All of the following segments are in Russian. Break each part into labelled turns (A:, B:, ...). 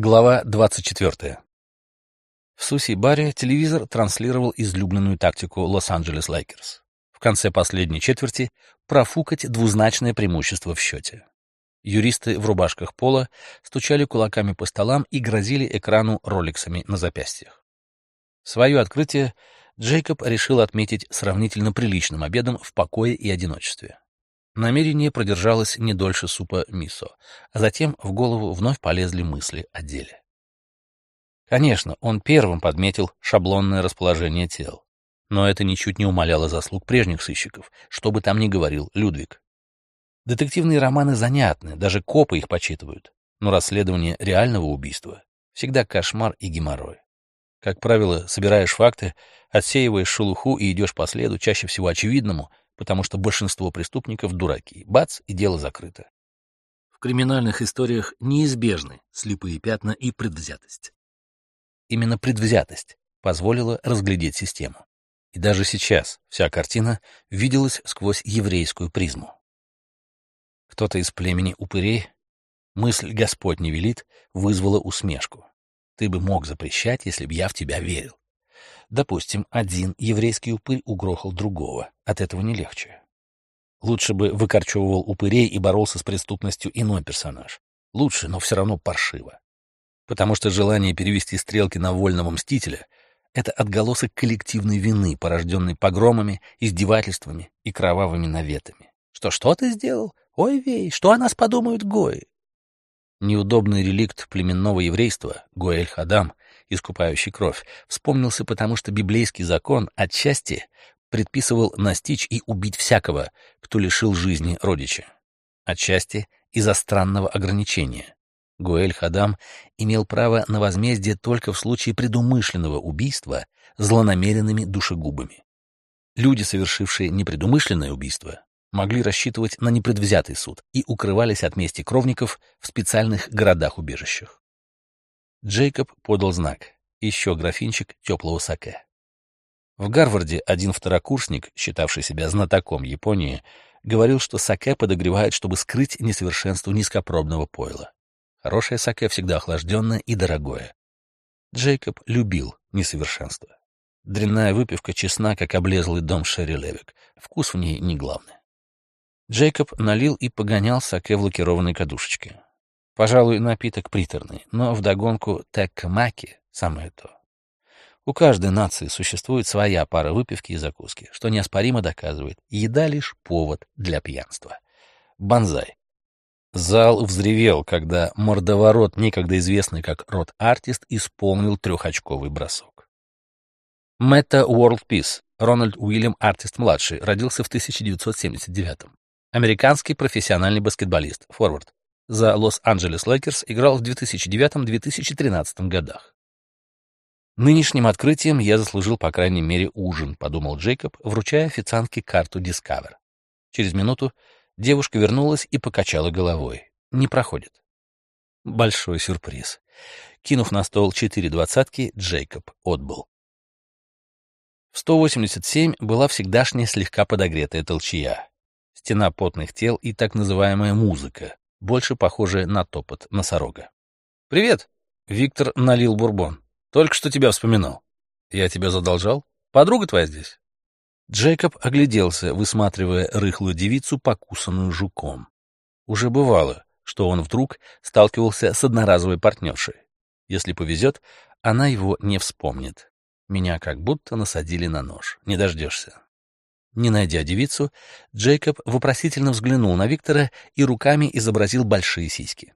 A: Глава 24. В Суси-баре телевизор транслировал излюбленную тактику Лос-Анджелес Лейкерс. В конце последней четверти профукать двузначное преимущество в счете. Юристы в рубашках поло стучали кулаками по столам и грозили экрану ролексами на запястьях. Свое открытие Джейкоб решил отметить сравнительно приличным обедом в покое и одиночестве. Намерение продержалось не дольше супа мисо, а затем в голову вновь полезли мысли о деле. Конечно, он первым подметил шаблонное расположение тел, но это ничуть не умаляло заслуг прежних сыщиков, что бы там ни говорил Людвиг. Детективные романы занятны, даже копы их почитывают, но расследование реального убийства всегда кошмар и геморрой. Как правило, собираешь факты, отсеиваешь шелуху и идешь по следу, чаще всего очевидному, потому что большинство преступников дураки. Бац, и дело закрыто. В криминальных историях неизбежны слепые пятна и предвзятость. Именно предвзятость позволила разглядеть систему. И даже сейчас вся картина виделась сквозь еврейскую призму. Кто-то из племени упырей, мысль «Господь не велит» вызвала усмешку. Ты бы мог запрещать, если бы я в тебя верил. Допустим, один еврейский упырь угрохал другого. От этого не легче. Лучше бы выкорчевывал упырей и боролся с преступностью иной персонаж. Лучше, но все равно паршиво. Потому что желание перевести стрелки на вольного мстителя — это отголосок коллективной вины, порожденной погромами, издевательствами и кровавыми наветами. Что, что ты сделал? Ой, вей, что о нас подумают гои? Неудобный реликт племенного еврейства, Гоэль-Хадам, искупающий кровь, вспомнился потому, что библейский закон отчасти предписывал настичь и убить всякого, кто лишил жизни родича. Отчасти из-за странного ограничения. Гуэль-Хадам имел право на возмездие только в случае предумышленного убийства злонамеренными душегубами. Люди, совершившие непредумышленное убийство, могли рассчитывать на непредвзятый суд и укрывались от мести кровников в специальных городах-убежищах. Джейкоб подал знак. Еще графинчик теплого саке. В Гарварде один второкурсник, считавший себя знатоком Японии, говорил, что саке подогревает, чтобы скрыть несовершенство низкопробного пойла. Хорошее саке всегда охлажденное и дорогое. Джейкоб любил несовершенство. Дрянная выпивка честна, как облезлый дом Шерри Левик. Вкус в ней не главный. Джейкоб налил и погонял саке в лакированной кадушечке. Пожалуй, напиток приторный, но вдогонку теккамаки — самое то. У каждой нации существует своя пара выпивки и закуски, что неоспоримо доказывает, еда лишь повод для пьянства. Банзай. Зал взревел, когда мордоворот, некогда известный как рот-артист, исполнил трехочковый бросок. Мэтта Уорлд Пис, Рональд Уильям Артист-младший, родился в 1979 -м. Американский профессиональный баскетболист, форвард за Лос-Анджелес Лейкерс играл в 2009-2013 годах. Нынешним открытием я заслужил, по крайней мере, ужин, подумал Джейкоб, вручая официантке карту Discover. Через минуту девушка вернулась и покачала головой. Не проходит. Большой сюрприз. Кинув на стол четыре двадцатки, Джейкоб отбыл. В 187 была всегдашняя слегка подогретая толчья. Стена потных тел и так называемая музыка, больше похожее на топот носорога. «Привет!» — Виктор налил бурбон. «Только что тебя вспоминал. Я тебя задолжал? Подруга твоя здесь?» Джейкоб огляделся, высматривая рыхлую девицу, покусанную жуком. Уже бывало, что он вдруг сталкивался с одноразовой партнершей. Если повезет, она его не вспомнит. Меня как будто насадили на нож. Не дождешься. Не найдя девицу, Джейкоб вопросительно взглянул на Виктора и руками изобразил большие сиськи.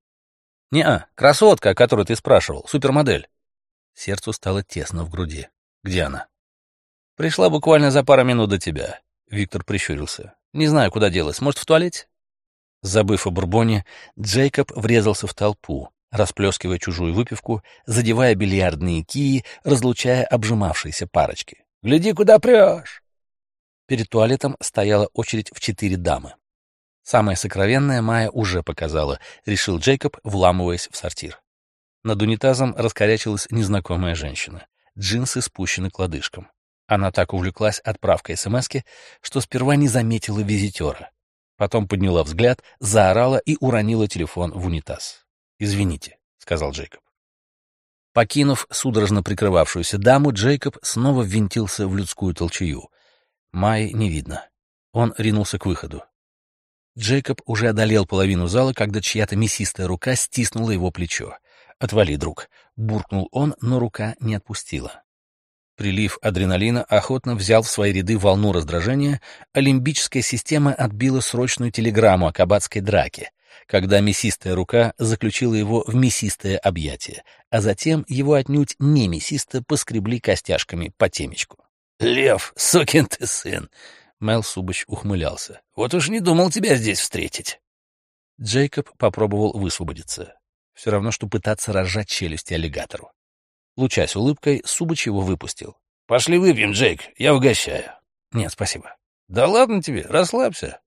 A: «Не-а, красотка, о которой ты спрашивал, супермодель». Сердцу стало тесно в груди. «Где она?» «Пришла буквально за пару минут до тебя», — Виктор прищурился. «Не знаю, куда делась. Может, в туалете?» Забыв о бурбоне, Джейкоб врезался в толпу, расплескивая чужую выпивку, задевая бильярдные кии, разлучая обжимавшиеся парочки. «Гляди, куда прешь!» Перед туалетом стояла очередь в четыре дамы. Самое сокровенное Майя уже показала, решил Джейкоб, вламываясь в сортир. Над унитазом раскорячилась незнакомая женщина. Джинсы спущены к лодыжкам. Она так увлеклась отправкой СМСки, что сперва не заметила визитера. Потом подняла взгляд, заорала и уронила телефон в унитаз. «Извините», — сказал Джейкоб. Покинув судорожно прикрывавшуюся даму, Джейкоб снова ввинтился в людскую толчую. Майи не видно. Он ринулся к выходу. Джейкоб уже одолел половину зала, когда чья-то мясистая рука стиснула его плечо. «Отвали, друг!» — буркнул он, но рука не отпустила. Прилив адреналина охотно взял в свои ряды волну раздражения, а лимбическая система отбила срочную телеграмму о кабацкой драке, когда мясистая рука заключила его в мясистое объятие, а затем его отнюдь не мясисто поскребли костяшками по темечку. «Лев, сукин ты сын!» Мел Субач ухмылялся. «Вот уж не думал тебя здесь встретить». Джейкоб попробовал высвободиться. Все равно, что пытаться разжать челюсти аллигатору. Лучась улыбкой, Субач его выпустил. «Пошли выпьем, Джейк, я угощаю». «Нет, спасибо». «Да ладно тебе, расслабься».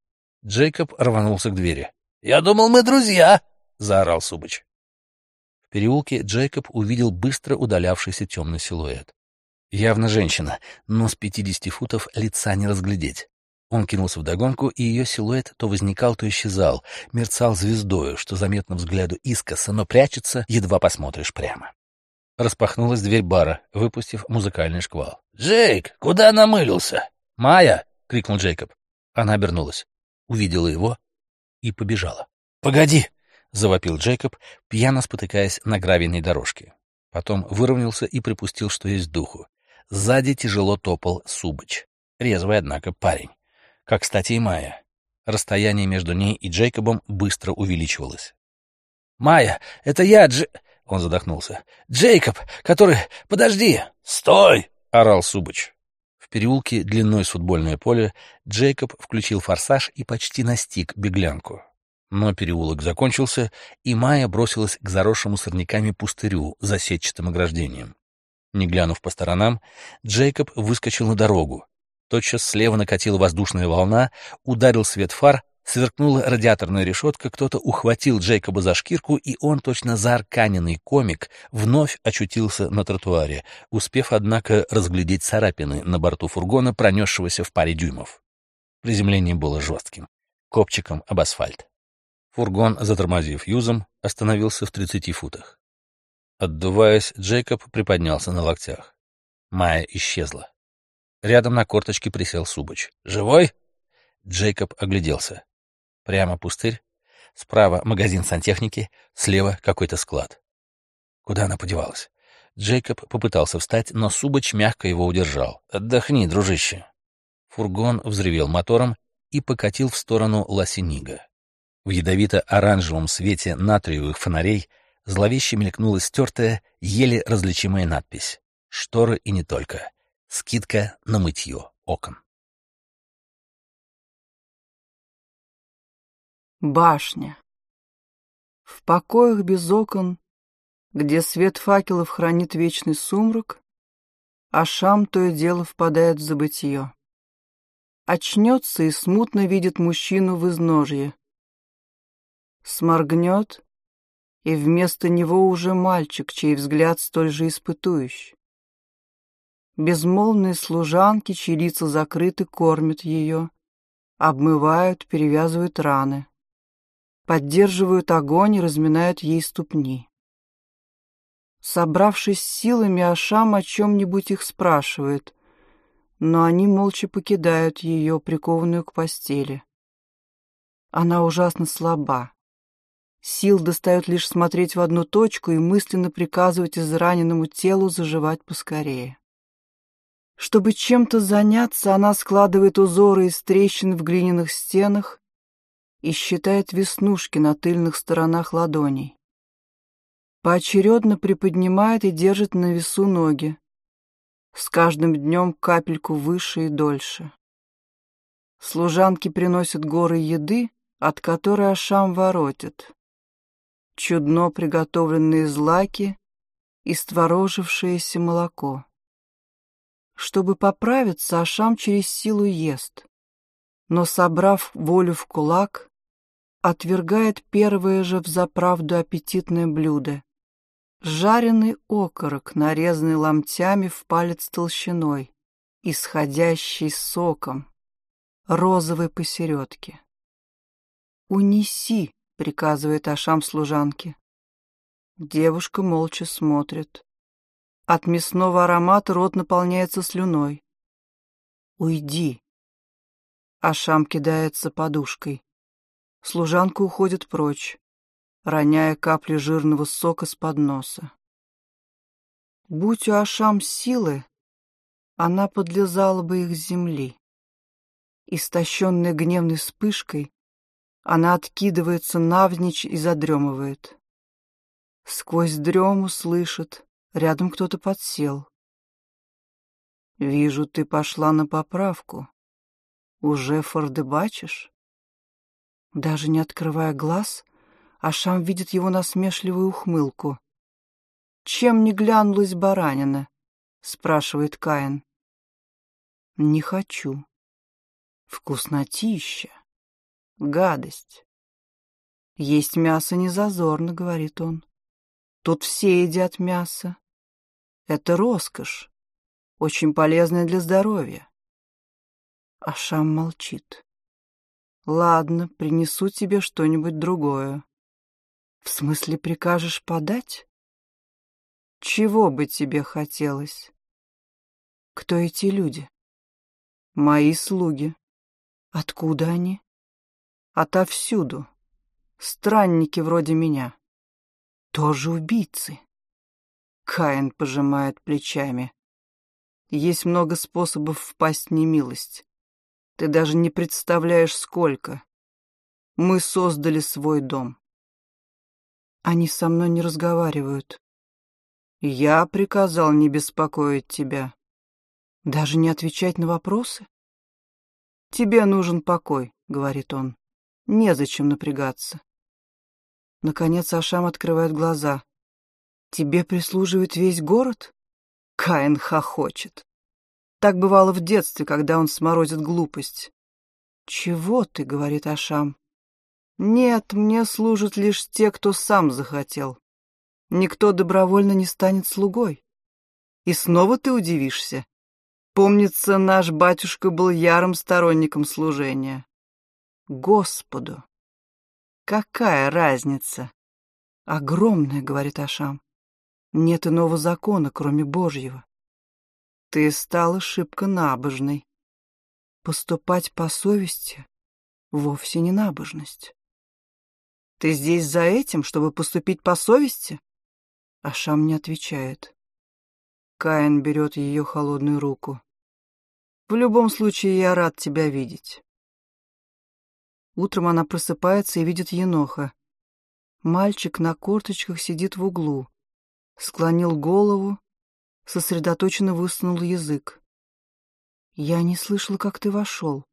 A: Джейкоб рванулся к двери. «Я думал, мы друзья!» — заорал Субач. В переулке Джейкоб увидел быстро удалявшийся темный силуэт. Явно женщина, но с пятидесяти футов лица не разглядеть. Он кинулся вдогонку, и ее силуэт то возникал, то исчезал, мерцал звездою, что заметно взгляду искоса, но прячется, едва посмотришь прямо. Распахнулась дверь бара, выпустив музыкальный шквал. «Джейк, куда намылился?» «Майя!» — крикнул Джейкоб. Она обернулась, увидела его и побежала. «Погоди!» — завопил Джейкоб, пьяно спотыкаясь на гравийной дорожке. Потом выровнялся и припустил, что есть духу. Сзади тяжело топал Субыч. Резвый, однако, парень. Как, кстати, и Майя. Расстояние между ней и Джейкобом быстро увеличивалось. «Майя, это я, Дж...» Он задохнулся. «Джейкоб, который... Подожди!» «Стой!» — орал Субыч. В переулке длиной с футбольное поле Джейкоб включил форсаж и почти настиг беглянку. Но переулок закончился, и Майя бросилась к заросшему сорняками пустырю за сетчатым ограждением. Не глянув по сторонам, Джейкоб выскочил на дорогу. Тотчас слева накатила воздушная волна, ударил свет фар, сверкнула радиаторная решетка, кто-то ухватил Джейкоба за шкирку, и он, точно заарканенный комик, вновь очутился на тротуаре, успев, однако, разглядеть царапины на борту фургона, пронесшегося в паре дюймов. Приземление было жестким, копчиком об асфальт. Фургон, затормозив юзом, остановился в тридцати футах. Отдуваясь, Джейкоб приподнялся на локтях. Майя исчезла. Рядом на корточке присел Субач. «Живой?» Джейкоб огляделся. Прямо пустырь, справа магазин сантехники, слева какой-то склад. Куда она подевалась? Джейкоб попытался встать, но Субач мягко его удержал. «Отдохни, дружище». Фургон взревел мотором и покатил в сторону Ласенига. В ядовито-оранжевом свете натриевых фонарей — зловеще мелькнула стертая, еле различимая надпись. Шторы и не только. Скидка на мытье окон.
B: Башня. В покоях без окон, где свет факелов хранит вечный сумрак, а шам то и дело впадает в забытье. Очнется и смутно видит мужчину в изножье. Сморгнет и вместо него уже мальчик, чей взгляд столь же испытующий. Безмолвные служанки, чьи лица закрыты, кормят ее, обмывают, перевязывают раны, поддерживают огонь и разминают ей ступни. Собравшись силами, Ашам о чем-нибудь их спрашивает, но они молча покидают ее, прикованную к постели. Она ужасно слаба. Сил достает лишь смотреть в одну точку и мысленно приказывать израненному телу заживать поскорее. Чтобы чем-то заняться, она складывает узоры из трещин в глиняных стенах и считает веснушки на тыльных сторонах ладоней. Поочередно приподнимает и держит на весу ноги, с каждым днем капельку выше и дольше. Служанки приносят горы еды, от которой Ашам воротит чудно приготовленные злаки и створожившееся молоко. Чтобы поправиться, Ашам через силу ест, но, собрав волю в кулак, отвергает первое же взаправду аппетитное блюдо — жареный окорок, нарезанный ломтями в палец толщиной, исходящий соком, розовый посередке. «Унеси», — приказывает Ашам служанке. Девушка молча смотрит. От мясного аромата рот наполняется слюной. «Уйди!» Ашам кидается подушкой. Служанка уходит прочь, роняя капли жирного сока с подноса. Будь у Ашам силы, она подлезала бы их с земли. Истощенная гневной вспышкой, она откидывается навзничь и задремывает. Сквозь дрему слышит, рядом кто-то подсел. «Вижу, ты пошла на поправку. Уже фордебачишь?» Даже не открывая глаз, Ашам видит его насмешливую ухмылку. «Чем не глянулась баранина?» — спрашивает Каин. «Не хочу. Вкуснотища. Гадость. Есть мясо не зазорно», — говорит он. «Тут все едят мясо. Это роскошь, очень полезная для здоровья». Ашам молчит. «Ладно, принесу тебе что-нибудь другое». «В смысле прикажешь подать?» Чего бы тебе хотелось? Кто эти люди? Мои слуги. Откуда они? Отовсюду. Странники вроде меня. Тоже убийцы. Каин пожимает плечами. Есть много способов впасть в немилость. Ты даже не представляешь, сколько. Мы создали свой дом. Они со мной не разговаривают. Я приказал не беспокоить тебя. Даже не отвечать на вопросы? Тебе нужен покой, говорит он. Незачем напрягаться. Наконец Ашам открывает глаза. Тебе прислуживает весь город? Каин хохочет. Так бывало в детстве, когда он сморозит глупость. «Чего ты?» — говорит Ашам. «Нет, мне служат лишь те, кто сам захотел. Никто добровольно не станет слугой. И снова ты удивишься. Помнится, наш батюшка был ярым сторонником служения. Господу! Какая разница? Огромная, говорит Ашам. Нет иного закона, кроме Божьего. Ты стала шибко набожной. Поступать по совести вовсе не набожность. Ты здесь за этим, чтобы поступить по совести? Ашам не отвечает. Каин берет ее холодную руку. «В любом случае, я рад тебя видеть». Утром она просыпается и видит Еноха. Мальчик на корточках сидит в углу. Склонил голову, сосредоточенно высунул язык. «Я не слышала, как ты вошел.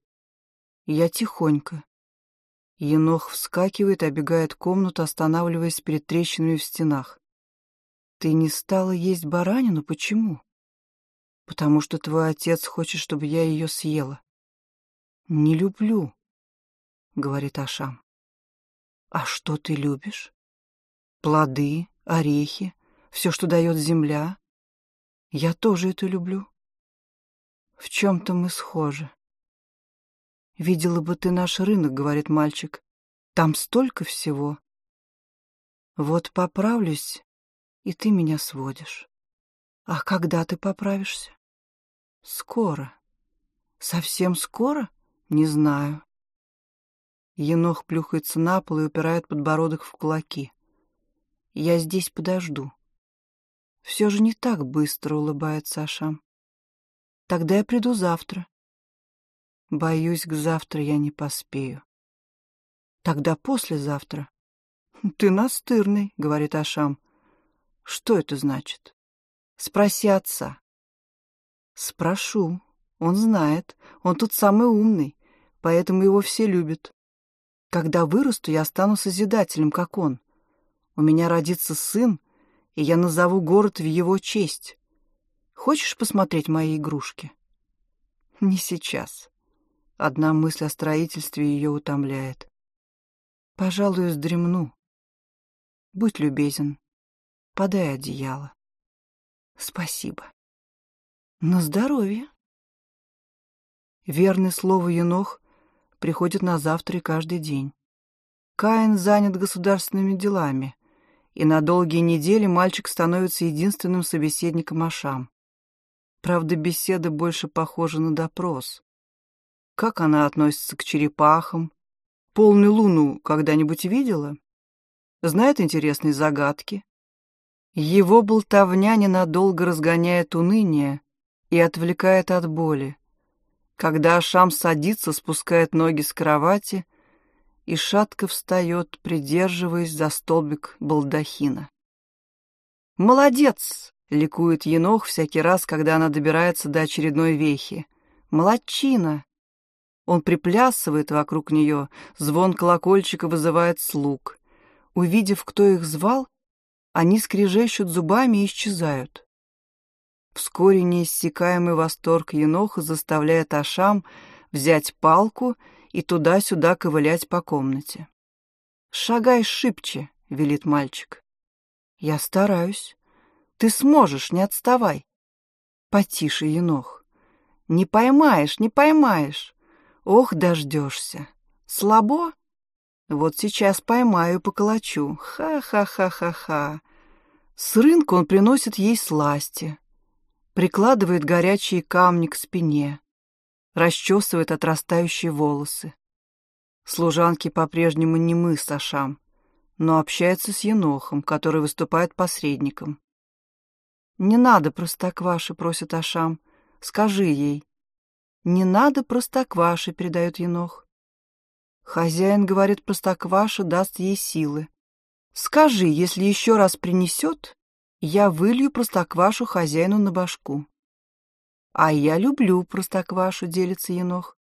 B: Я тихонько». Енох вскакивает, обегает комнату, останавливаясь перед трещинами в стенах. Ты не стала есть баранину? Почему? Потому что твой отец хочет, чтобы я ее съела. Не люблю, говорит Ашам. А что ты любишь? Плоды, орехи, все, что дает земля. Я тоже это люблю. В чем-то мы схожи. Видела бы ты наш рынок, говорит мальчик. Там столько всего. Вот поправлюсь и ты меня сводишь. А когда ты поправишься? Скоро. Совсем скоро? Не знаю. Енох плюхается на пол и упирает подбородок в кулаки. Я здесь подожду. Все же не так быстро улыбается Ашам. Тогда я приду завтра. Боюсь, к завтра я не поспею. Тогда послезавтра. Ты настырный, говорит Ашам. Что это значит? Спроси отца. Спрошу. Он знает. Он тут самый умный, поэтому его все любят. Когда вырасту, я стану созидателем, как он. У меня родится сын, и я назову город в его честь. Хочешь посмотреть мои игрушки? Не сейчас. Одна мысль о строительстве ее утомляет. Пожалуй, вздремну. Будь любезен, Подай одеяло. Спасибо. На здоровье. Верный слову Енох приходит на завтра и каждый день. Каин занят государственными делами, и на долгие недели мальчик становится единственным собеседником Ашам. Правда, беседа больше похожа на допрос. Как она относится к черепахам? Полную луну когда-нибудь видела? Знает интересные загадки? Его болтовня ненадолго разгоняет уныние и отвлекает от боли. Когда Ашам садится, спускает ноги с кровати и шатко встает, придерживаясь за столбик балдахина. «Молодец!» — ликует Енох всякий раз, когда она добирается до очередной вехи. «Молодчина!» Он приплясывает вокруг нее, звон колокольчика вызывает слуг. Увидев, кто их звал, они скрежещут зубами и исчезают. Вскоре неиссякаемый восторг Еноха заставляет Ашам взять палку и туда-сюда ковылять по комнате. «Шагай шибче», — велит мальчик. «Я стараюсь. Ты сможешь, не отставай». «Потише, Енох. Не поймаешь, не поймаешь. Ох, дождешься. Слабо? Вот сейчас поймаю, поколочу. Ха-ха-ха-ха-ха. С рынка он приносит ей сласти, прикладывает горячие камни к спине, расчесывает отрастающие волосы. Служанки по-прежнему не мы с Ашам, но общаются с Енохом, который выступает посредником. «Не надо, простокваши», — просит Ашам, — «скажи ей». «Не надо, простокваши», — передает Енох. Хозяин, говорит, простокваша даст ей силы. Скажи, если еще раз принесет, я вылью простоквашу хозяину на башку. А я люблю простоквашу, делится енох.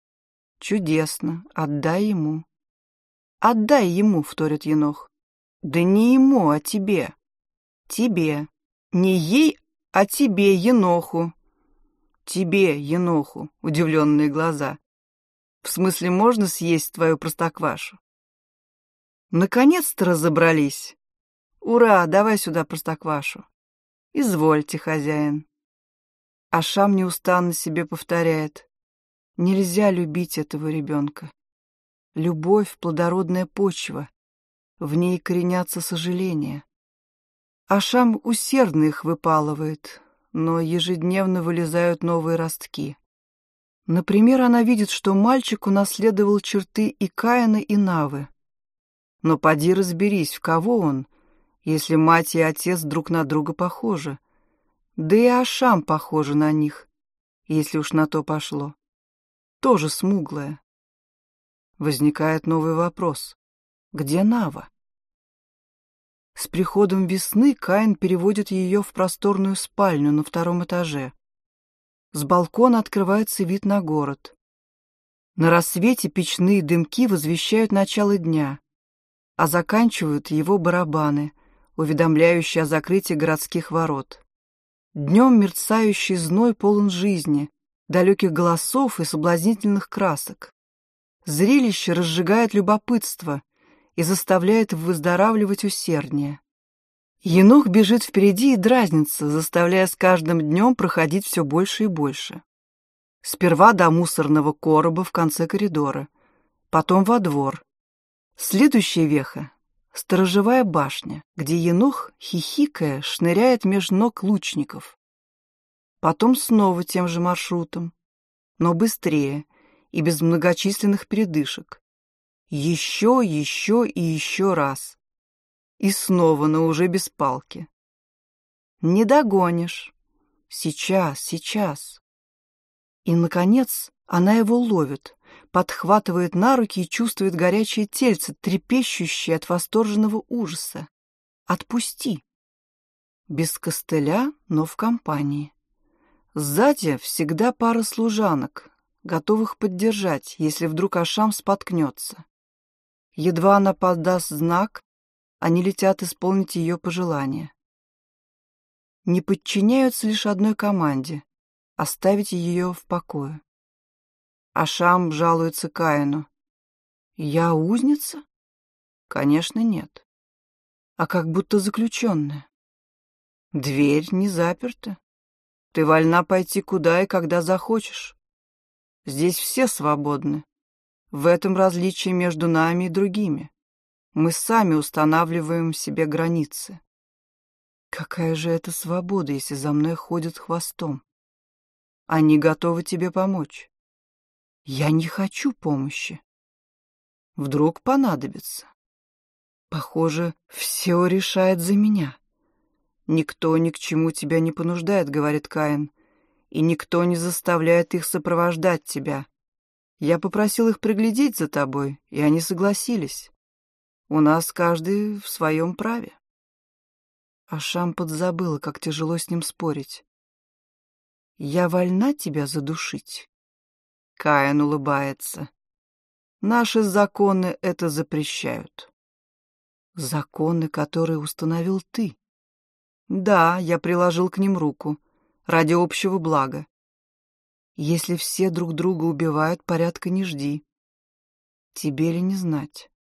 B: Чудесно, отдай ему. Отдай ему, вторит енох. Да не ему, а тебе. Тебе. Не ей, а тебе, еноху. Тебе, еноху, удивленные глаза. В смысле, можно съесть твою простоквашу? Наконец-то разобрались. Ура, давай сюда простоквашу. Извольте, хозяин. Ашам неустанно себе повторяет. Нельзя любить этого ребенка. Любовь — плодородная почва. В ней коренятся сожаления. Ашам усердно их выпалывает, но ежедневно вылезают новые ростки. Например, она видит, что мальчик унаследовал черты и Каина, и Навы. Но поди разберись, в кого он, если мать и отец друг на друга похожи. Да и Ашам похожа на них, если уж на то пошло. Тоже смуглая. Возникает новый вопрос. Где Нава? С приходом весны Каин переводит ее в просторную спальню на втором этаже. С балкона открывается вид на город. На рассвете печные дымки возвещают начало дня а заканчивают его барабаны, уведомляющие о закрытии городских ворот. Днем мерцающий зной полон жизни, далеких голосов и соблазнительных красок. Зрелище разжигает любопытство и заставляет выздоравливать усерднее. Енох бежит впереди и дразнится, заставляя с каждым днем проходить все больше и больше. Сперва до мусорного короба в конце коридора, потом во двор, Следующая веха — сторожевая башня, где енох, хихикая, шныряет меж ног лучников. Потом снова тем же маршрутом, но быстрее и без многочисленных передышек. Еще, еще и еще раз. И снова, но уже без палки. Не догонишь. Сейчас, сейчас. И, наконец, она его ловит, подхватывает на руки и чувствует горячее тельце, трепещущее от восторженного ужаса. «Отпусти!» Без костыля, но в компании. Сзади всегда пара служанок, готовых поддержать, если вдруг Ашам споткнется. Едва она подаст знак, они летят исполнить ее пожелания. Не подчиняются лишь одной команде — оставить ее в покое. Ашам жалуется Каину. «Я узница?» «Конечно, нет. А как будто заключенная. Дверь не заперта. Ты вольна пойти куда и когда захочешь. Здесь все свободны. В этом различие между нами и другими. Мы сами устанавливаем себе границы. Какая же это свобода, если за мной ходят хвостом? Они готовы тебе помочь. Я не хочу помощи. Вдруг понадобится. Похоже, все решает за меня. Никто ни к чему тебя не понуждает, говорит Каин, и никто не заставляет их сопровождать тебя. Я попросил их приглядеть за тобой, и они согласились. У нас каждый в своем праве. А Шам подзабыла, как тяжело с ним спорить. «Я вольна тебя задушить?» Каин улыбается. «Наши законы это запрещают». «Законы, которые установил ты?» «Да, я приложил к ним руку. Ради общего блага. Если все друг друга убивают, порядка не жди. Тебе ли не знать?»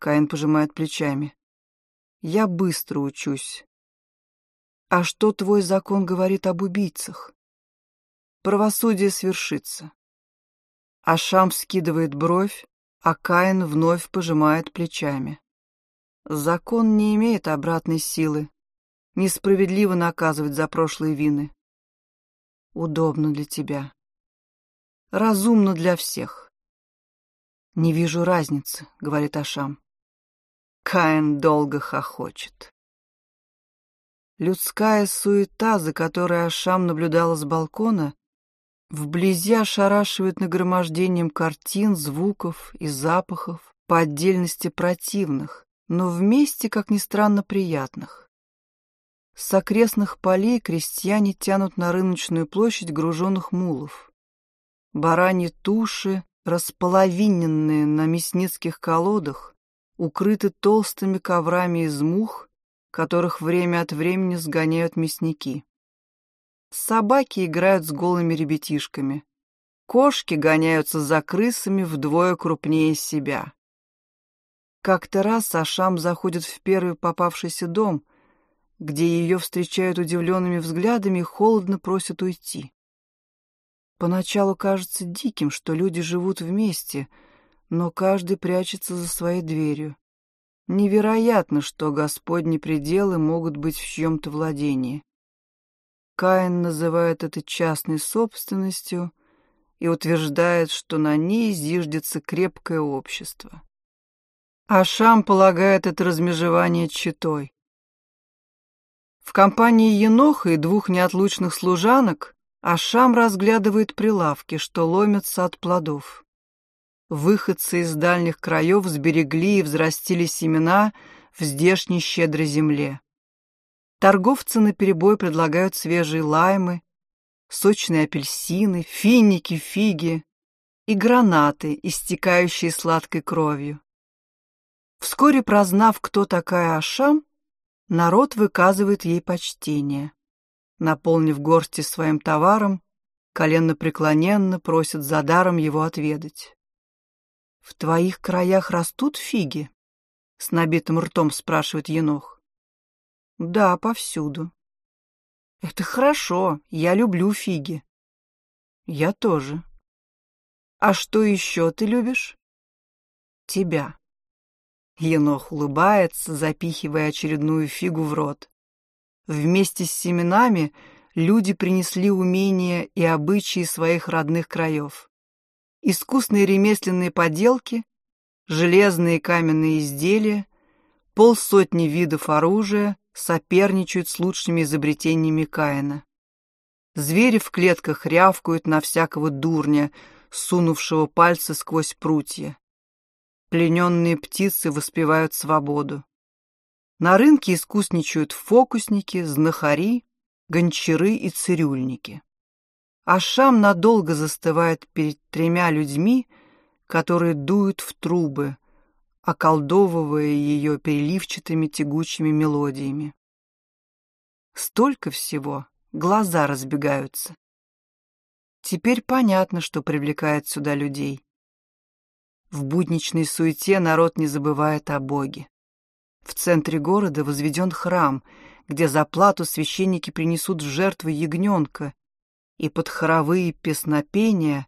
B: Каин пожимает плечами. Я быстро учусь. А что твой закон говорит об убийцах? Правосудие свершится. Ашам скидывает бровь, а Каин вновь пожимает плечами. Закон не имеет обратной силы. Несправедливо наказывать за прошлые вины. Удобно для тебя. Разумно для всех. «Не вижу разницы», — говорит Ашам. Каин долго хохочет. Людская суета, за которой Ашам наблюдала с балкона, вблизи ошарашивает нагромождением картин, звуков и запахов, по отдельности противных, но вместе, как ни странно, приятных. С окрестных полей крестьяне тянут на рыночную площадь груженных мулов. Бараньи туши, располовиненные на мясницких колодах, укрыты толстыми коврами из мух, которых время от времени сгоняют мясники. Собаки играют с голыми ребятишками. Кошки гоняются за крысами вдвое крупнее себя. Как-то раз Ашам заходит в первый попавшийся дом, где ее встречают удивленными взглядами и холодно просят уйти. Поначалу кажется диким, что люди живут вместе — но каждый прячется за своей дверью. Невероятно, что Господни пределы могут быть в чьем-то владении. Каин называет это частной собственностью и утверждает, что на ней зиждется крепкое общество. Ашам полагает это размежевание читой. В компании Еноха и двух неотлучных служанок Ашам разглядывает прилавки, что ломятся от плодов. Выходцы из дальних краев сберегли и взрастили семена в здешней щедрой земле. Торговцы наперебой предлагают свежие лаймы, сочные апельсины, финики, фиги и гранаты, истекающие сладкой кровью. Вскоре прознав, кто такая Ашам, народ выказывает ей почтение. Наполнив горсти своим товаром, коленно-преклоненно просит за даром его отведать. «В твоих краях растут фиги?» — с набитым ртом спрашивает Енох. «Да, повсюду». «Это хорошо, я люблю фиги». «Я тоже». «А что еще ты любишь?» «Тебя». Енох улыбается, запихивая очередную фигу в рот. Вместе с семенами люди принесли умения и обычаи своих родных краев искусные ремесленные поделки, железные и каменные изделия, полсотни видов оружия соперничают с лучшими изобретениями Каина. Звери в клетках рявкают на всякого дурня, сунувшего пальцы сквозь прутья. Плененные птицы воспевают свободу. На рынке искусничают фокусники, знахари, гончары и цирюльники. Ашам надолго застывает перед тремя людьми, которые дуют в трубы, околдовывая ее переливчатыми тягучими мелодиями. Столько всего, глаза разбегаются. Теперь понятно, что привлекает сюда людей. В будничной суете народ не забывает о Боге. В центре города возведен храм, где за плату священники принесут в жертву ягненка и под хоровые песнопения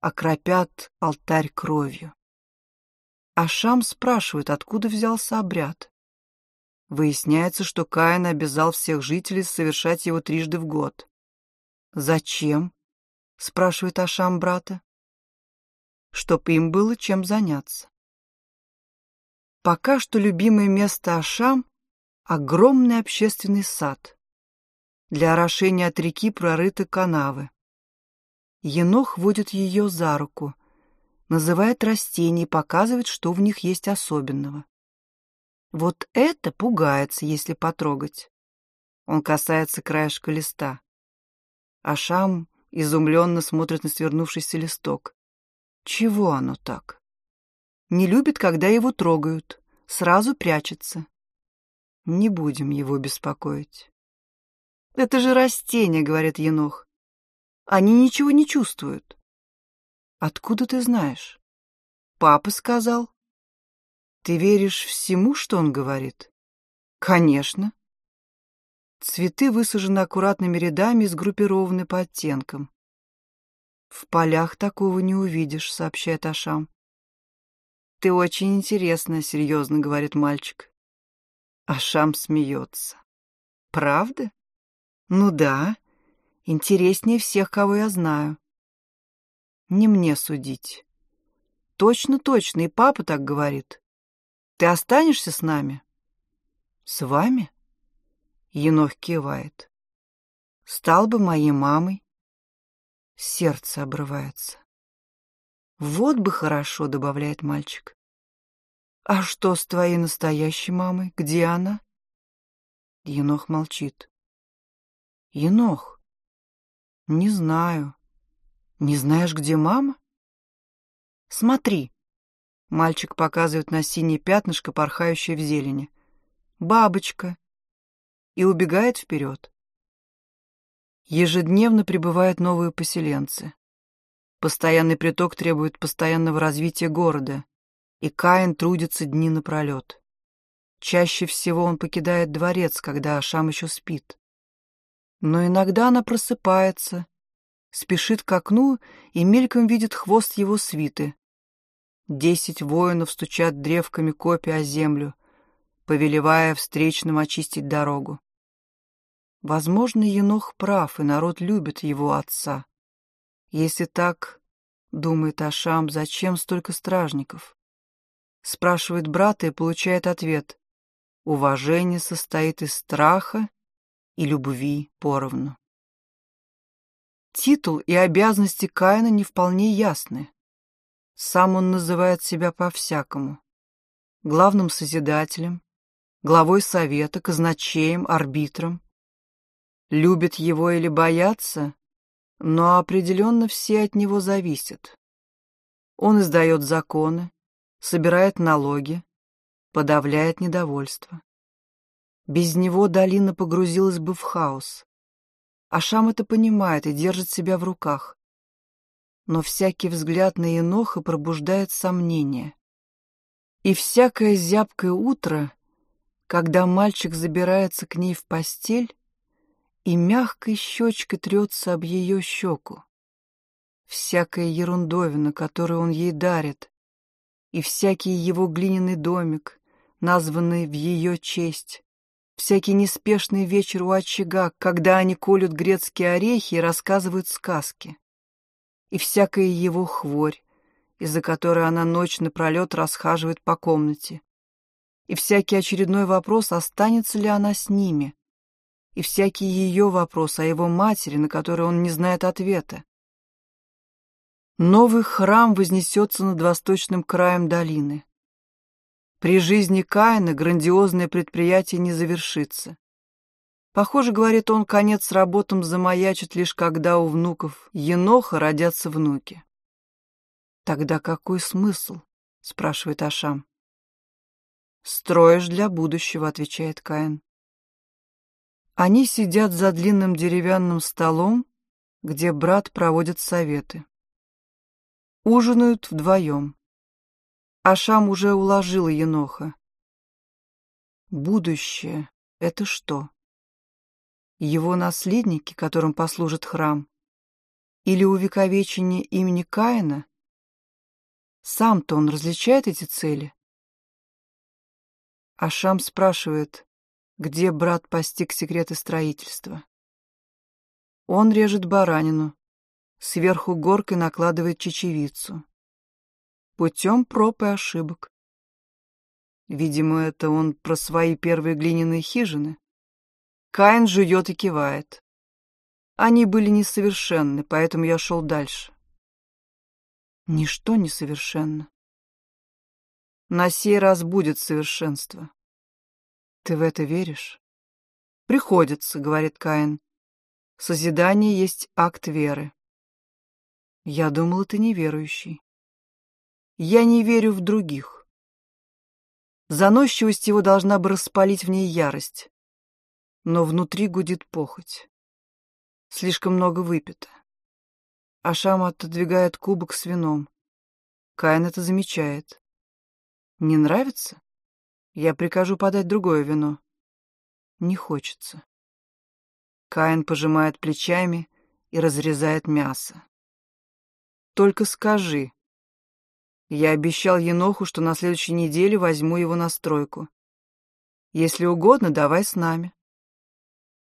B: окропят алтарь кровью. Ашам спрашивает, откуда взялся обряд. Выясняется, что Каин обязал всех жителей совершать его трижды в год. «Зачем?» — спрашивает Ашам брата. «Чтоб им было чем заняться». Пока что любимое место Ашам — огромный общественный сад. Для орошения от реки прорыты канавы. Енох водит ее за руку, называет растения и показывает, что в них есть особенного. Вот это пугается, если потрогать. Он касается краешка листа. Ашам изумленно смотрит на свернувшийся листок. Чего оно так? Не любит, когда его трогают, сразу прячется. Не будем его беспокоить. «Это же растение», — говорит Енох. «Они ничего не чувствуют». «Откуда ты знаешь?» «Папа сказал». «Ты веришь всему, что он говорит?» «Конечно». Цветы высажены аккуратными рядами и сгруппированы по оттенкам. «В полях такого не увидишь», — сообщает Ашам. «Ты очень интересная», — серьезно говорит мальчик. Ашам смеется. «Правда?» «Ну да, интереснее всех, кого я знаю». «Не мне судить». «Точно, точно, и папа так говорит. Ты останешься с нами?» «С вами?» Енох кивает. «Стал бы моей мамой». Сердце обрывается. «Вот бы хорошо», — добавляет мальчик. «А что с твоей настоящей мамой? Где она?» Енох молчит. «Енох, не знаю. Не знаешь, где мама?» «Смотри!» — мальчик показывает на синее пятнышко, порхающее в зелени. «Бабочка!» И убегает вперед. Ежедневно прибывают новые поселенцы. Постоянный приток требует постоянного развития города, и Каин трудится дни напролет. Чаще всего он покидает дворец, когда Ашам еще спит. Но иногда она просыпается, спешит к окну и мельком видит хвост его свиты. Десять воинов стучат древками копий о землю, повелевая встречным очистить дорогу. Возможно, Енох прав, и народ любит его отца. Если так, думает Ашам, зачем столько стражников? Спрашивает брата и получает ответ. Уважение состоит из страха и любви поровну. Титул и обязанности Каина не вполне ясны. Сам он называет себя по-всякому. Главным созидателем, главой совета, казначеем, арбитром. Любят его или боятся, но определенно все от него зависят. Он издает законы, собирает налоги, подавляет недовольство. Без него долина погрузилась бы в хаос. Ашам это понимает и держит себя в руках. Но всякий взгляд на Еноха пробуждает сомнения. И всякое зябкое утро, когда мальчик забирается к ней в постель и мягкой щечкой трется об ее щеку, всякая ерундовина, которую он ей дарит, и всякий его глиняный домик, названный в ее честь, Всякий неспешный вечер у очага, когда они колют грецкие орехи и рассказывают сказки. И всякая его хворь, из-за которой она ночь напролет расхаживает по комнате. И всякий очередной вопрос, останется ли она с ними. И всякий ее вопрос о его матери, на который он не знает ответа. Новый храм вознесется над восточным краем долины. При жизни Каина грандиозное предприятие не завершится. Похоже, говорит он, конец работам замаячит лишь когда у внуков Еноха родятся внуки. Тогда какой смысл? спрашивает Ашам. Строишь для будущего, отвечает Каин. Они сидят за длинным деревянным столом, где брат проводит советы. Ужинают вдвоем. Ашам уже уложила Еноха. Будущее — это что? Его наследники, которым послужит храм? Или увековечение имени Каина? Сам-то он различает эти цели? Ашам спрашивает, где брат постиг секреты строительства. Он режет баранину, сверху горкой накладывает чечевицу. Путем проб и ошибок. Видимо, это он про свои первые глиняные хижины. Каин жует и кивает. Они были несовершенны, поэтому я шел дальше. Ничто несовершенно. На сей раз будет совершенство. Ты в это веришь? Приходится, говорит Каин. Созидание есть акт веры. Я думала, ты неверующий. Я не верю в других. Заносчивость его должна бы распалить в ней ярость. Но внутри гудит похоть. Слишком много выпито. Ашам отодвигает кубок с вином. Каин это замечает. Не нравится? Я прикажу подать другое вино. Не хочется. Каин пожимает плечами и разрезает мясо. Только скажи. Я обещал Еноху, что на следующей неделе возьму его на стройку. Если угодно, давай с нами.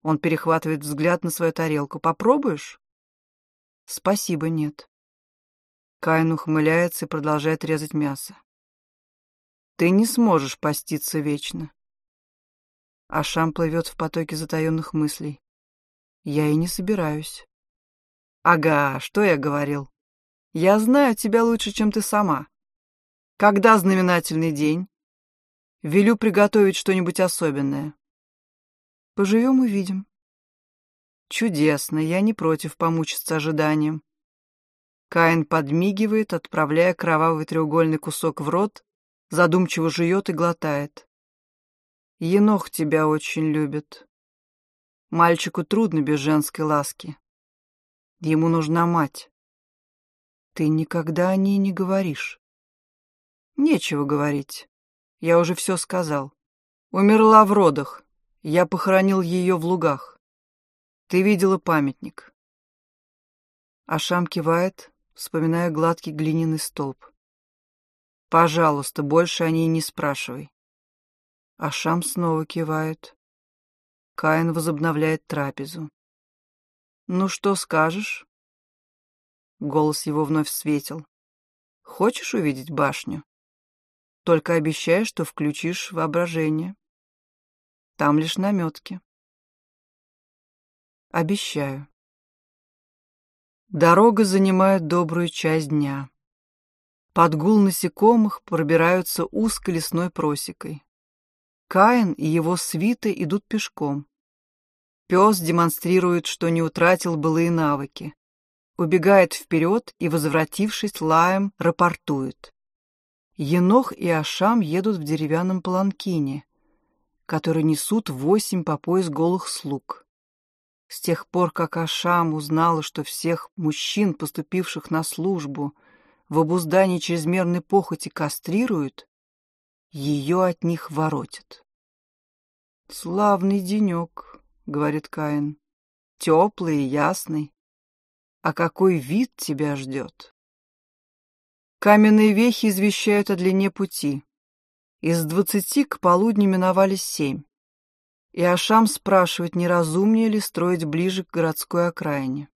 B: Он перехватывает взгляд на свою тарелку. Попробуешь? Спасибо, нет. Каин ухмыляется и продолжает резать мясо. Ты не сможешь поститься вечно. Ашам плывет в потоке затаенных мыслей. Я и не собираюсь. Ага, что я говорил? Я знаю тебя лучше, чем ты сама. Когда знаменательный день? Велю приготовить что-нибудь особенное. Поживем увидим. Чудесно, я не против помучиться ожиданием. Каин подмигивает, отправляя кровавый треугольный кусок в рот, задумчиво жует и глотает. Енох тебя очень любит. Мальчику трудно без женской ласки. Ему нужна мать. Ты никогда о ней не говоришь. Нечего говорить. Я уже все сказал. Умерла в родах. Я похоронил ее в лугах. Ты видела памятник. Ашам кивает, вспоминая гладкий глиняный столб. Пожалуйста, больше о ней не спрашивай. Ашам снова кивает. Каин возобновляет трапезу. «Ну что скажешь?» Голос его вновь светил. «Хочешь увидеть башню? Только обещай, что включишь воображение. Там лишь наметки». «Обещаю». Дорога занимает добрую часть дня. Под гул насекомых пробираются узкой лесной просекой. Каин и его свиты идут пешком. Пес демонстрирует, что не утратил былые навыки. Убегает вперед и, возвратившись лаем, рапортует. Енох и Ашам едут в деревянном паланкине, который несут восемь по пояс голых слуг. С тех пор, как Ашам узнала, что всех мужчин, поступивших на службу, в обуздании чрезмерной похоти кастрируют, ее от них воротят. «Славный денек», — говорит Каин. «Теплый и ясный. А какой вид тебя ждет?» Каменные вехи извещают о длине пути. Из двадцати к полудню миновали семь. И Ашам спрашивает, неразумнее ли строить ближе к городской окраине.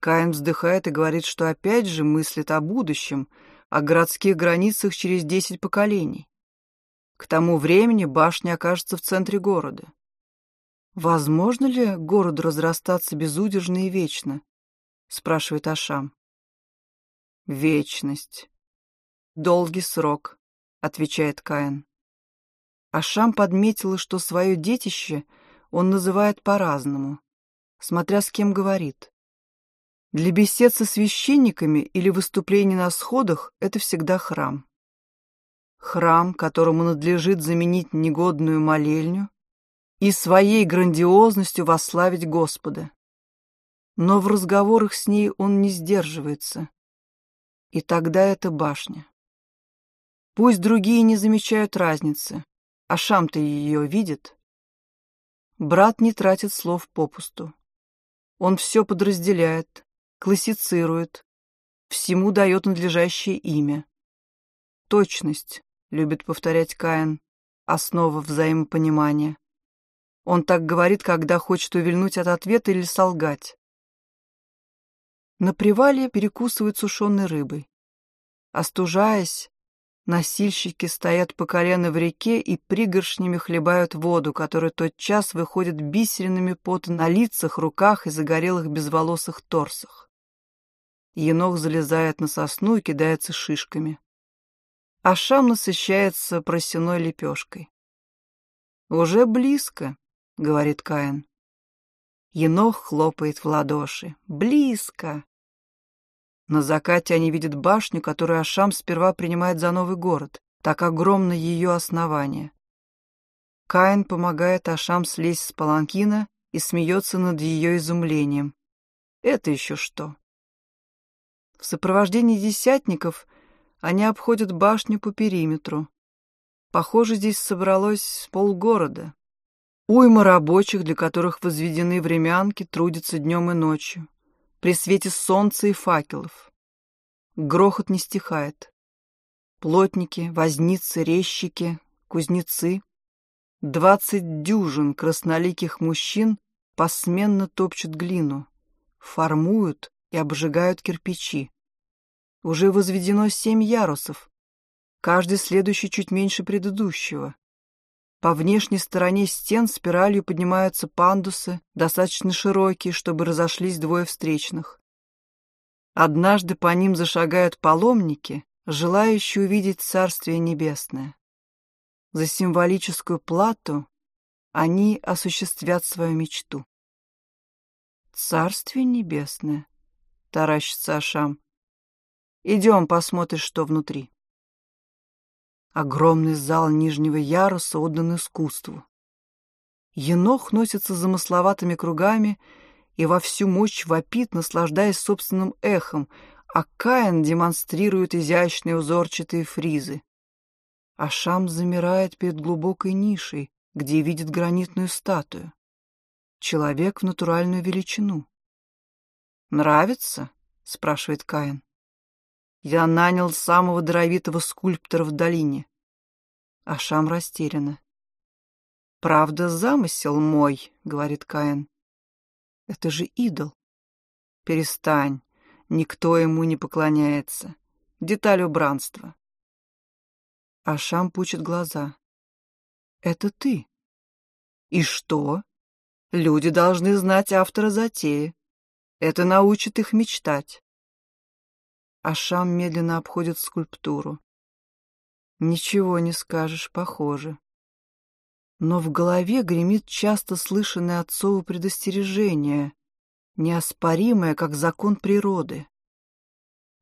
B: Каин вздыхает и говорит, что опять же мыслит о будущем, о городских границах через десять поколений. К тому времени башня окажется в центре города. «Возможно ли городу разрастаться безудержно и вечно?» — спрашивает Ашам. «Вечность. Долгий срок», — отвечает Каин. Ашам подметила, что свое детище он называет по-разному, смотря с кем говорит. Для бесед со священниками или выступлений на сходах это всегда храм храм, которому надлежит заменить негодную молельню, и своей грандиозностью восславить Господа. Но в разговорах с ней он не сдерживается. И тогда это башня. Пусть другие не замечают разницы, а Шам-то ее видит. Брат не тратит слов попусту. Он все подразделяет, классицирует, всему дает надлежащее имя — Точность, любит повторять Каин, основа взаимопонимания. Он так говорит, когда хочет увильнуть от ответа или солгать. На привале перекусывают сушеной рыбой. Остужаясь, носильщики стоят по колено в реке и пригоршнями хлебают воду, которая тотчас выходит бисеринами пота на лицах, руках и загорелых безволосых торсах. Енох залезает на сосну и кидается шишками. Ашам насыщается просеной лепешкой. «Уже близко», — говорит Каин. Енох хлопает в ладоши. «Близко!» На закате они видят башню, которую Ашам сперва принимает за новый город. Так огромно ее основание. Каин помогает Ашам слезть с паланкина и смеется над ее изумлением. Это еще что? В сопровождении десятников они обходят башню по периметру. Похоже, здесь собралось полгорода. Уйма рабочих, для которых возведены времянки, трудятся днем и ночью при свете солнца и факелов. Грохот не стихает. Плотники, возницы, резчики, кузнецы. Двадцать дюжин красноликих мужчин посменно топчут глину, формуют и обжигают кирпичи. Уже возведено семь ярусов, каждый следующий чуть меньше предыдущего. По внешней стороне стен спиралью поднимаются пандусы, достаточно широкие, чтобы разошлись двое встречных. Однажды по ним зашагают паломники, желающие увидеть Царствие Небесное. За символическую плату они осуществят свою мечту. «Царствие Небесное», — таращится Ашам. «Идем, посмотришь, что внутри». Огромный зал нижнего яруса отдан искусству. Енох носится замысловатыми кругами и во всю мощь вопит, наслаждаясь собственным эхом, а Каин демонстрирует изящные узорчатые фризы. Ашам замирает перед глубокой нишей, где видит гранитную статую. Человек в натуральную величину. «Нравится?» — спрашивает Каин. Я нанял самого даровитого скульптора в долине. Ашам растеряна. «Правда, замысел мой», — говорит Каин. «Это же идол». «Перестань, никто ему не поклоняется. Деталь убранства». Ашам пучит глаза. «Это ты». «И что? Люди должны знать автора затеи. Это научит их мечтать. Ашам медленно обходит скульптуру. Ничего не скажешь, похоже. Но в голове гремит часто слышанное отцово предостережение, неоспоримое, как закон природы.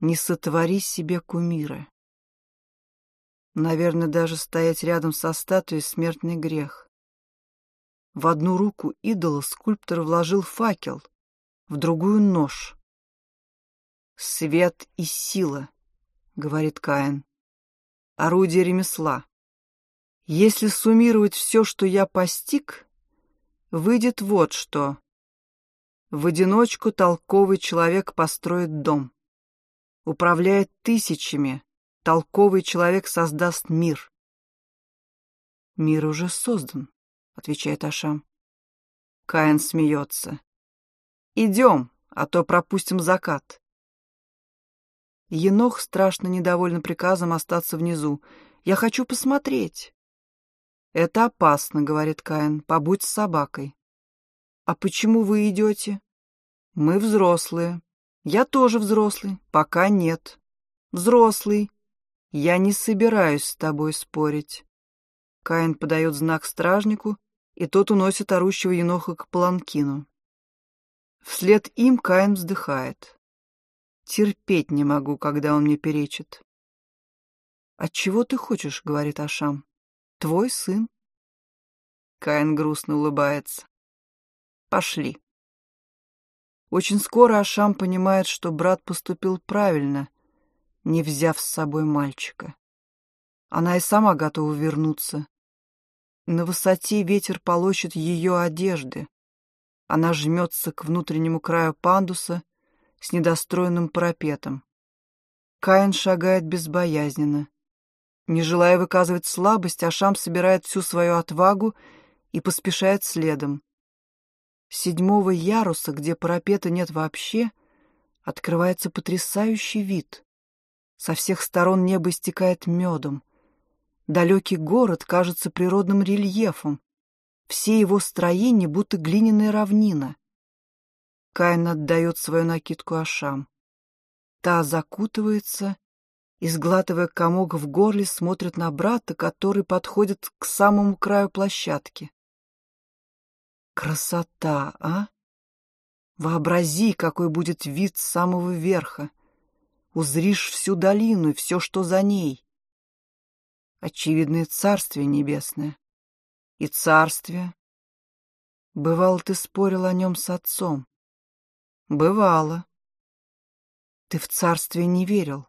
B: Не сотвори себе кумира. Наверное, даже стоять рядом со статуей — смертный грех. В одну руку идола скульптор вложил факел, в другую — нож. «Свет и сила», — говорит Каин. «Орудие ремесла. Если суммировать все, что я постиг, выйдет вот что. В одиночку толковый человек построит дом. Управляет тысячами, толковый человек создаст мир». «Мир уже создан», — отвечает Ашам. Каин смеется. «Идем, а то пропустим закат». Енох страшно недоволен приказом остаться внизу. «Я хочу посмотреть». «Это опасно», — говорит Каин. «Побудь с собакой». «А почему вы идете?» «Мы взрослые». «Я тоже взрослый. Пока нет». «Взрослый. Я не собираюсь с тобой спорить». Каин подает знак стражнику, и тот уносит орущего еноха к паланкину. Вслед им Каин вздыхает. Терпеть не могу, когда он мне перечит. «От чего ты хочешь?» — говорит Ашам. «Твой сын». Каин грустно улыбается. «Пошли». Очень скоро Ашам понимает, что брат поступил правильно, не взяв с собой мальчика. Она и сама готова вернуться. На высоте ветер полощет ее одежды. Она жмется к внутреннему краю пандуса с недостроенным парапетом. Каин шагает безбоязненно. Не желая выказывать слабость, Ашам собирает всю свою отвагу и поспешает следом. Седьмого яруса, где парапета нет вообще, открывается потрясающий вид. Со всех сторон небо истекает медом. Далекий город кажется природным рельефом. Все его строения будто глиняная равнина. Каин отдает свою накидку Ашам. Та закутывается и, сглатывая комок в горле, смотрит на брата, который подходит к самому краю площадки. Красота, а? Вообрази, какой будет вид с самого верха. Узришь всю долину и все, что за ней. Очевидное царствие небесное. И царствие. Бывало, ты спорил о нем с отцом. Бывало. Ты в царствие не верил.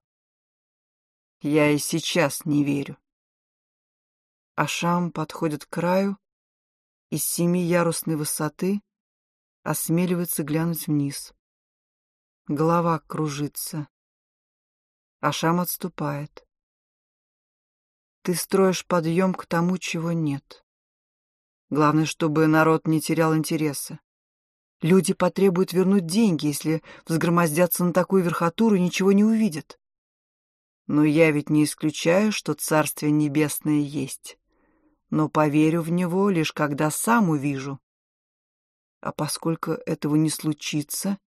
B: Я и сейчас не верю. Ашам подходит к краю из семиярусной высоты осмеливается глянуть вниз. Голова кружится. Ашам отступает. Ты строишь подъем к тому, чего нет. Главное, чтобы народ не терял интереса. Люди потребуют вернуть деньги, если взгромоздятся на такую верхотуру и ничего не увидят. Но я ведь не исключаю, что Царствие Небесное есть но поверю в него лишь когда сам увижу. А поскольку этого не случится,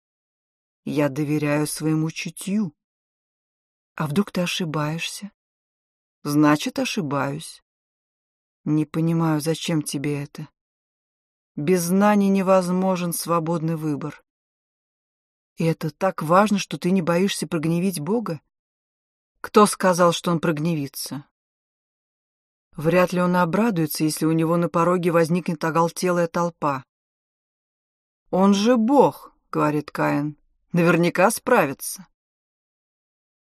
B: я доверяю своему чутью. А вдруг ты ошибаешься? Значит, ошибаюсь. Не понимаю, зачем тебе это. Без знаний невозможен свободный выбор. И это так важно, что ты не боишься прогневить Бога? Кто сказал, что он прогневится? Вряд ли он обрадуется, если у него на пороге возникнет оголтелая толпа. «Он же бог», — говорит Каин, — «наверняка справится».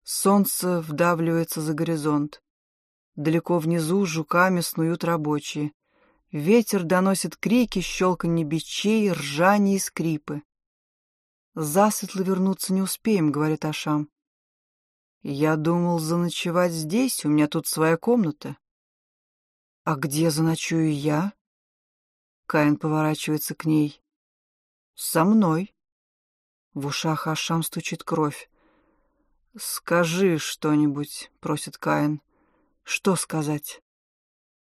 B: Солнце вдавливается за горизонт. Далеко внизу жуками снуют рабочие. Ветер доносит крики, щелканье бичей, ржание и скрипы. «Засветло вернуться не успеем», — говорит Ашам. «Я думал заночевать здесь, у меня тут своя комната». «А где заночую я?» Каин поворачивается к ней. «Со мной». В ушах Ашам стучит кровь. «Скажи что-нибудь», — просит Каин. «Что сказать?»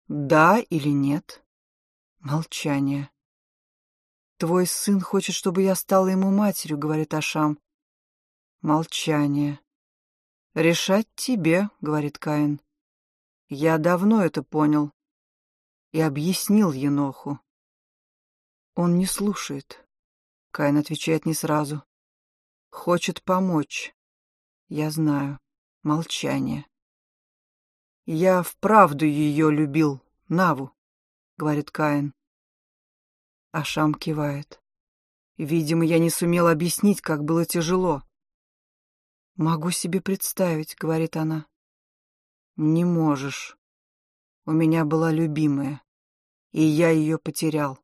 B: «Да или нет?» Молчание. «Твой сын хочет, чтобы я стала ему матерью», — говорит Ашам. Молчание. «Решать тебе», — говорит Каин. «Я давно это понял и объяснил Еноху. Он не слушает. Каин отвечает не сразу. Хочет помочь. Я знаю. Молчание. Я вправду ее любил, Наву, говорит Каин. Ашам кивает. Видимо, я не сумел объяснить, как было тяжело. «Могу себе представить», — говорит она. «Не можешь», у меня была любимая, и я ее потерял.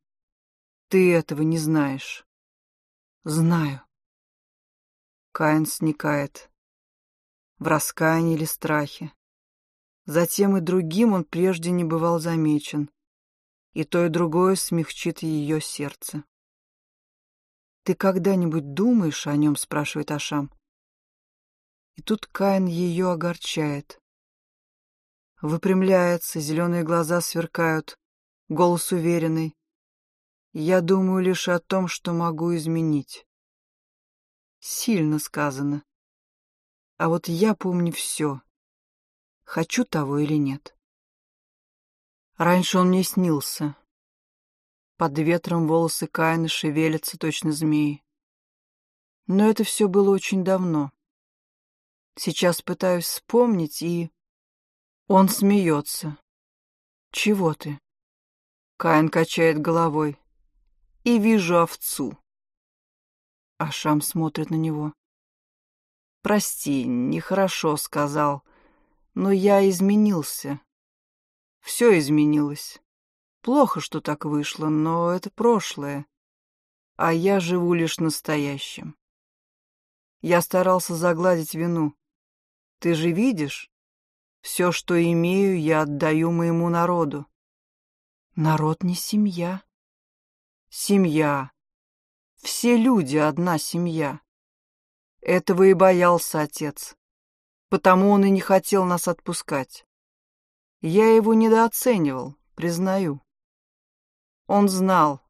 B: Ты этого не знаешь. Знаю. Каин сникает. В раскаянии или страхе. Затем и другим он прежде не бывал замечен. И то, и другое смягчит ее сердце. «Ты когда-нибудь думаешь о нем?» — спрашивает Ашам. И тут Каин ее огорчает. Выпрямляется, зеленые глаза сверкают, голос уверенный. Я думаю лишь о том, что могу изменить. Сильно сказано. А вот я помню все. Хочу того или нет. Раньше он мне снился. Под ветром волосы Каина шевелятся, точно змеи. Но это все было очень давно. Сейчас пытаюсь вспомнить и... Он смеется. «Чего ты?» Каин качает головой. «И вижу овцу». Ашам смотрит на него. «Прости, нехорошо сказал, но я изменился. Все изменилось. Плохо, что так вышло, но это прошлое, а я живу лишь настоящим. Я старался загладить вину. Ты же видишь, Все, что имею, я отдаю моему народу. Народ не семья. Семья. Все люди — одна семья. Этого и боялся отец. Потому он и не хотел нас отпускать. Я его недооценивал, признаю. Он знал.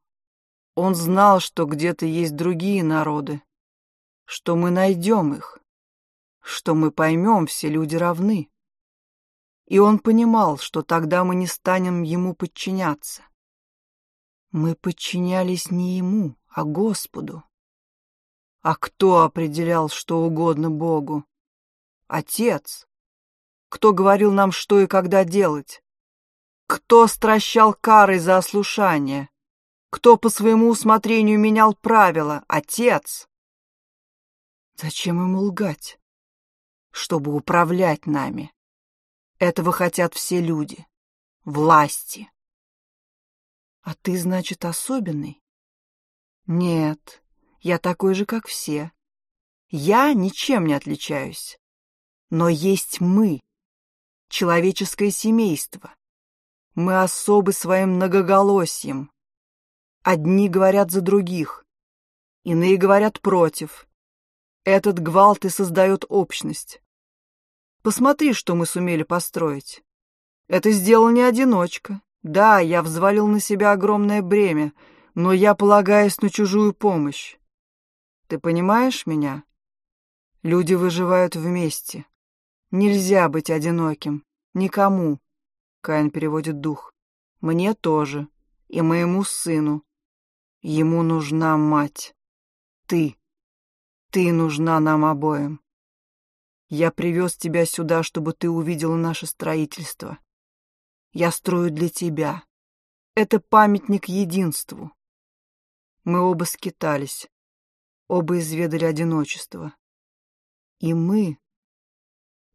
B: Он знал, что где-то есть другие народы, что мы найдем их, что мы поймем, все люди равны. И он понимал, что тогда мы не станем ему подчиняться. Мы подчинялись не ему, а Господу. А кто определял что угодно Богу? Отец. Кто говорил нам, что и когда делать? Кто стращал карой за ослушание? Кто по своему усмотрению менял правила? Отец. Зачем ему лгать? Чтобы управлять нами. Этого хотят все люди. Власти. А ты, значит, особенный? Нет, я такой же, как все. Я ничем не отличаюсь. Но есть мы, человеческое семейство. Мы особы своим многоголосием. Одни говорят за других, иные говорят против. Этот гвалт и создает общность. Посмотри, что мы сумели построить. Это сделал не одиночка. Да, я взвалил на себя огромное бремя, но я полагаюсь на чужую помощь. Ты понимаешь меня? Люди выживают вместе. Нельзя быть одиноким. Никому. Каин переводит дух. Мне тоже. И моему сыну. Ему нужна мать. Ты. Ты нужна нам обоим. Я привез тебя сюда, чтобы ты увидела наше строительство. Я строю для тебя. Это памятник единству. Мы оба скитались, оба изведали одиночество. И мы —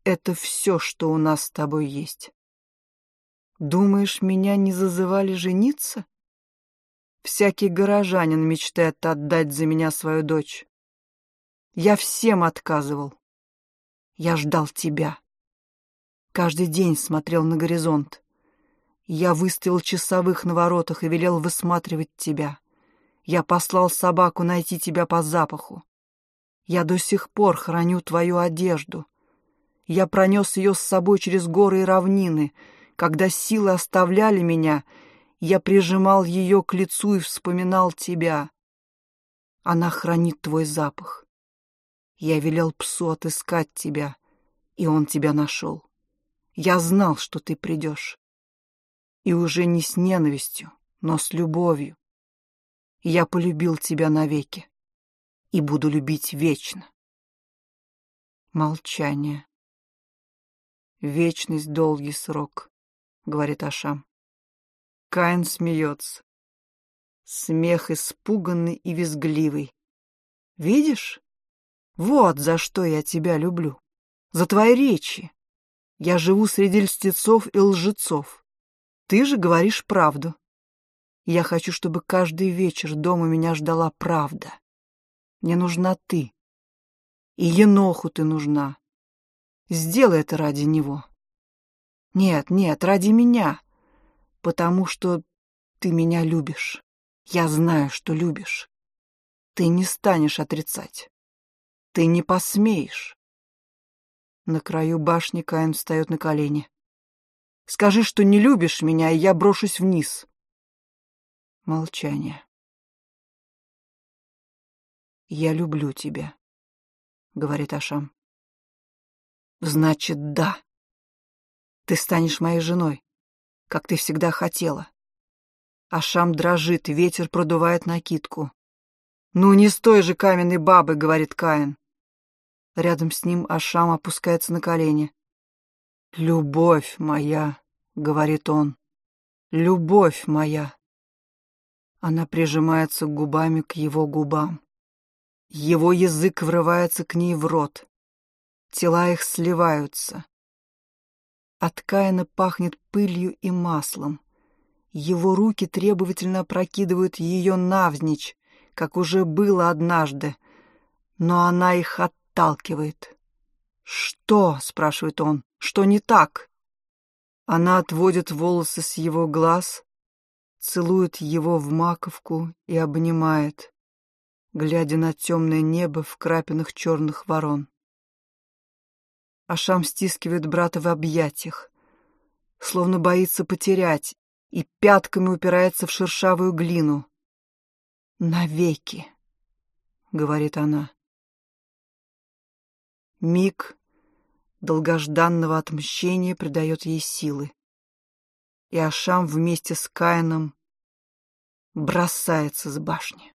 B: это все, что у нас с тобой есть. Думаешь, меня не зазывали жениться? Всякий горожанин мечтает отдать за меня свою дочь. Я всем отказывал. Я ждал тебя. Каждый день смотрел на горизонт. Я выставил часовых на воротах и велел высматривать тебя. Я послал собаку найти тебя по запаху. Я до сих пор храню твою одежду. Я пронес ее с собой через горы и равнины. Когда силы оставляли меня, я прижимал ее к лицу и вспоминал тебя. Она хранит твой запах. Я велел псу отыскать тебя, и он тебя нашел. Я знал, что ты придешь. И уже не с ненавистью, но с любовью. Я полюбил тебя навеки и буду любить вечно. Молчание. Вечность — долгий срок, — говорит Ашам. Каин смеется. Смех испуганный и визгливый. Видишь? Вот за что я тебя люблю. За твои речи. Я живу среди льстецов и лжецов. Ты же говоришь правду. Я хочу, чтобы каждый вечер дома меня ждала правда. Мне нужна ты. И Еноху ты нужна. Сделай это ради него. Нет, нет, ради меня. Потому что ты меня любишь. Я знаю, что любишь. Ты не станешь отрицать. Ты не посмеешь. На краю башни Каин встает на колени. Скажи, что не любишь меня, и я брошусь вниз. Молчание. «Я люблю тебя», — говорит Ашам. «Значит, да. Ты станешь моей женой, как ты всегда хотела». Ашам дрожит, ветер продувает накидку. «Ну, не с той же каменной бабы», — говорит Каин. Рядом с ним Ашам опускается на колени. «Любовь моя», — говорит он, — «любовь моя». Она прижимается губами к его губам. Его язык врывается к ней в рот. Тела их сливаются. От Каина пахнет пылью и маслом. Его руки требовательно опрокидывают ее навзничь, как уже было однажды, но она их от отталкивает. «Что?» — спрашивает он. Что не так? Она отводит волосы с его глаз, целует его в маковку и обнимает, глядя на темное небо в крапинах черных ворон. Ашам стискивает брата в объятиях, словно боится потерять, и пятками упирается в шершавую глину. «Навеки», — говорит она. Миг долгожданного отмщения придает ей силы. И Ашам вместе с Каином бросается с башни.